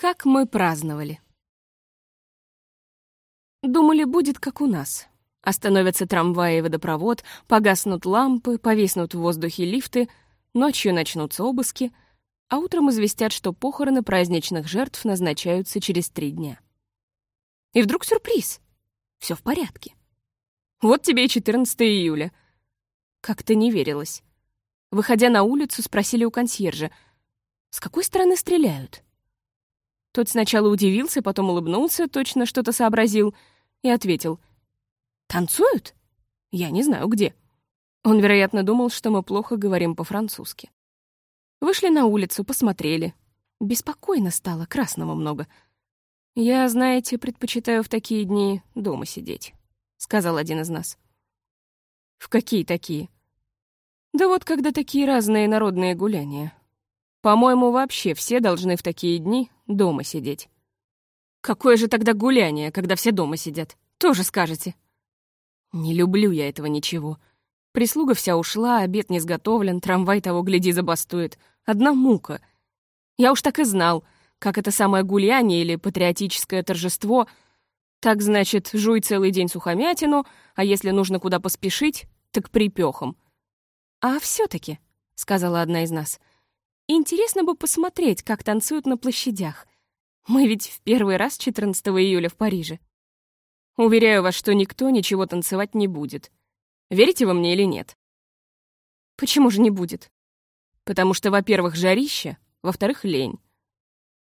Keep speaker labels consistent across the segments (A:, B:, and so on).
A: Как мы праздновали. Думали, будет как у нас. Остановятся трамваи и водопровод, погаснут лампы, повиснут в воздухе лифты, ночью начнутся обыски, а утром известят, что похороны праздничных жертв назначаются через три дня. И вдруг сюрприз. Все в порядке. Вот тебе и 14 июля. Как-то не верилось. Выходя на улицу, спросили у консьержа, с какой стороны стреляют? Тот сначала удивился, потом улыбнулся, точно что-то сообразил, и ответил. «Танцуют? Я не знаю, где». Он, вероятно, думал, что мы плохо говорим по-французски. Вышли на улицу, посмотрели. Беспокойно стало, красного много. «Я, знаете, предпочитаю в такие дни дома сидеть», — сказал один из нас. «В какие такие?» «Да вот когда такие разные народные гуляния. По-моему, вообще все должны в такие дни дома сидеть. Какое же тогда гуляние, когда все дома сидят? Тоже скажете. Не люблю я этого ничего. Прислуга вся ушла, обед не сготовлен, трамвай того, гляди, забастует. Одна мука. Я уж так и знал, как это самое гуляние или патриотическое торжество. Так, значит, жуй целый день сухомятину, а если нужно куда поспешить, так припёхом. «А все таки сказала одна из нас, — Интересно бы посмотреть, как танцуют на площадях. Мы ведь в первый раз 14 июля в Париже. Уверяю вас, что никто ничего танцевать не будет. Верите вы мне или нет? Почему же не будет? Потому что, во-первых, жарище, во-вторых, лень.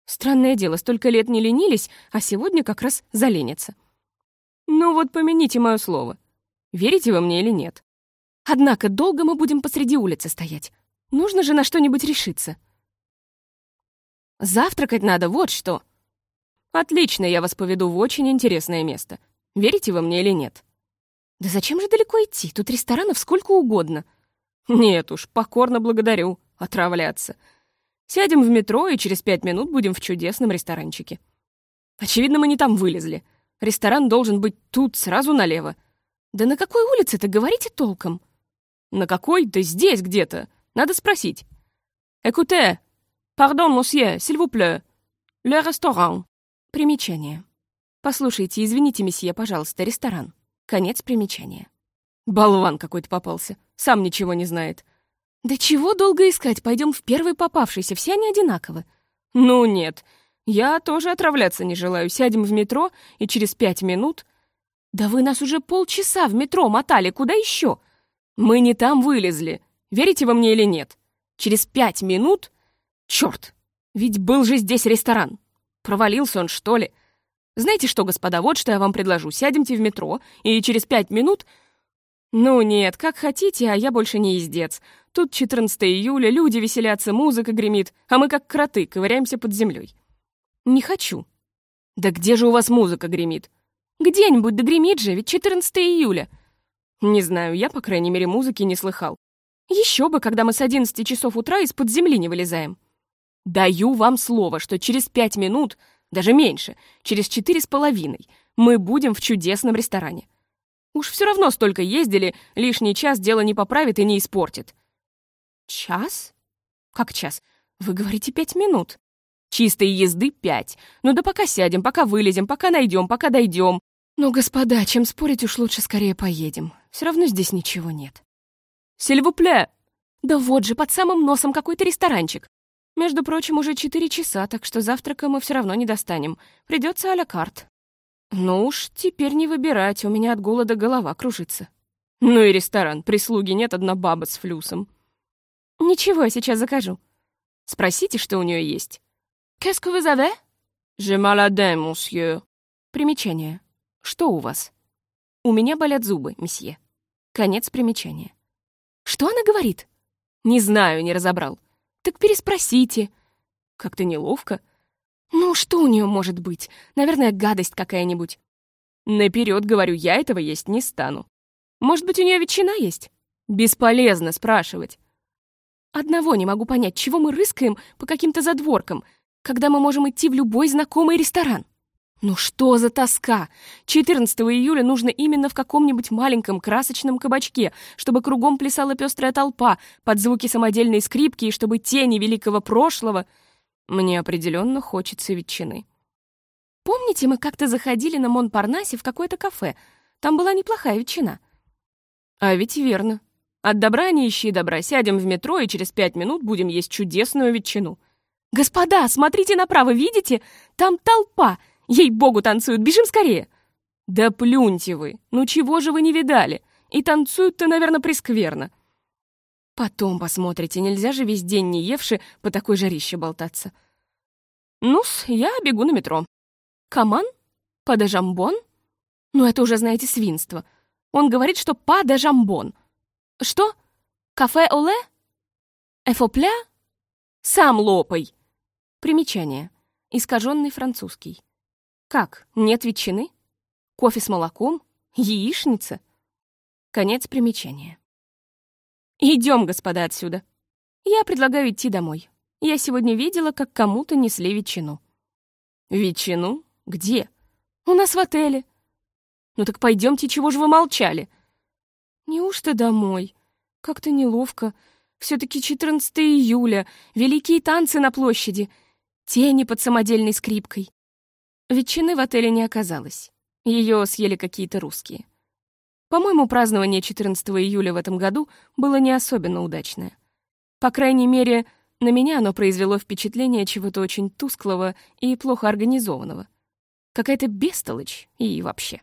A: Странное дело, столько лет не ленились, а сегодня как раз заленятся. Ну вот помяните мое слово. Верите вы мне или нет? Однако долго мы будем посреди улицы стоять. Нужно же на что-нибудь решиться. Завтракать надо, вот что. Отлично, я вас поведу в очень интересное место. Верите вы мне или нет? Да зачем же далеко идти? Тут ресторанов сколько угодно. Нет уж, покорно благодарю. Отравляться. Сядем в метро и через пять минут будем в чудесном ресторанчике. Очевидно, мы не там вылезли. Ресторан должен быть тут, сразу налево. Да на какой улице-то говорите толком? На какой? Да здесь где-то. Надо спросить. «Écoutez, pardon, monsieur, s'il vous plaît, le restaurant». Примечание. Послушайте, извините, месье, пожалуйста, ресторан. Конец примечания. Болван какой-то попался. Сам ничего не знает. Да чего долго искать? Пойдем в первый попавшийся, все они одинаковы. Ну нет, я тоже отравляться не желаю. Сядем в метро, и через пять минут... Да вы нас уже полчаса в метро мотали, куда еще? Мы не там вылезли. Верите вы мне или нет? Через пять минут... Черт! Ведь был же здесь ресторан. Провалился он, что ли? Знаете что, господа, вот что я вам предложу. Сядемте в метро, и через пять минут... Ну нет, как хотите, а я больше не ездец. Тут 14 июля, люди веселятся, музыка гремит, а мы как кроты ковыряемся под землей. Не хочу. Да где же у вас музыка гремит? Где-нибудь да гремит же, ведь 14 июля. Не знаю, я, по крайней мере, музыки не слыхал. Еще бы, когда мы с 11 часов утра из-под земли не вылезаем. Даю вам слово, что через пять минут, даже меньше, через четыре с половиной, мы будем в чудесном ресторане. Уж все равно столько ездили, лишний час дело не поправит и не испортит. Час? Как час? Вы говорите пять минут. Чистой езды пять. Ну да пока сядем, пока вылезем, пока найдем, пока дойдем. Ну, господа, чем спорить, уж лучше скорее поедем. Все равно здесь ничего нет. Сильвупле!» «Да вот же, под самым носом какой-то ресторанчик. Между прочим, уже четыре часа, так что завтрака мы все равно не достанем. Придется а-ля карт». «Ну уж, теперь не выбирать, у меня от голода голова кружится». «Ну и ресторан, прислуги нет, одна баба с флюсом». «Ничего, я сейчас закажу». «Спросите, что у нее есть». «Qu'est-ce que vous avez?» «Je maladin, monsieur». Примечание. «Что у вас?» «У меня болят зубы, месье». Конец примечания. Что она говорит? Не знаю, не разобрал. Так переспросите. Как-то неловко. Ну, что у нее может быть? Наверное, гадость какая-нибудь. Наперед говорю, я этого есть не стану. Может быть, у нее ветчина есть? Бесполезно спрашивать. Одного не могу понять, чего мы рыскаем по каким-то задворкам, когда мы можем идти в любой знакомый ресторан. Ну что за тоска? 14 июля нужно именно в каком-нибудь маленьком красочном кабачке, чтобы кругом плясала пестрая толпа под звуки самодельной скрипки и чтобы тени великого прошлого... Мне определенно хочется ветчины. Помните, мы как-то заходили на Монпарнасе в какое-то кафе? Там была неплохая ветчина. А ведь верно. От добра не ищи добра. Сядем в метро и через пять минут будем есть чудесную ветчину. Господа, смотрите направо, видите? Там толпа. Ей-богу, танцуют. Бежим скорее. Да плюньте вы. Ну чего же вы не видали? И танцуют-то, наверное, прескверно. Потом посмотрите, нельзя же весь день не евши по такой жарище болтаться. Ну-с, я бегу на метро. Каман? Падажамбон? Ну, это уже, знаете, свинство. Он говорит, что падажамбон. Что? Кафе Оле? Эфопля? Сам лопай. Примечание. Искаженный французский. Как, нет ветчины? Кофе с молоком? Яичница? Конец примечания. Идем, господа, отсюда. Я предлагаю идти домой. Я сегодня видела, как кому-то несли ветчину. Ветчину? Где? У нас в отеле. Ну так пойдемте, чего же вы молчали? Неужто домой? Как-то неловко. Все-таки 14 июля, великие танцы на площади, тени под самодельной скрипкой. Ветчины в отеле не оказалось. Ее съели какие-то русские. По-моему, празднование 14 июля в этом году было не особенно удачное. По крайней мере, на меня оно произвело впечатление чего-то очень тусклого и плохо организованного. Какая-то бестолочь и вообще.